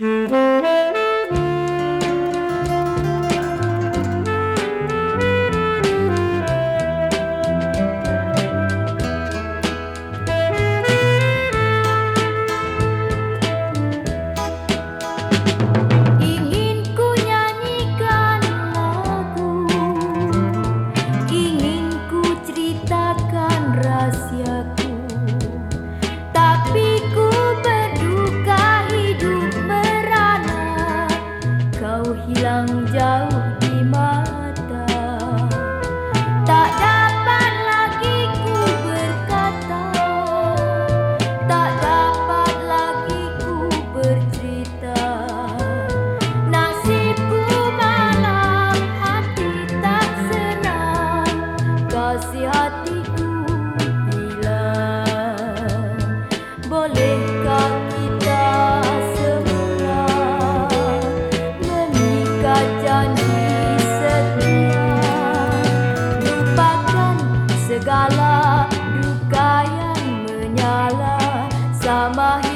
Thank mama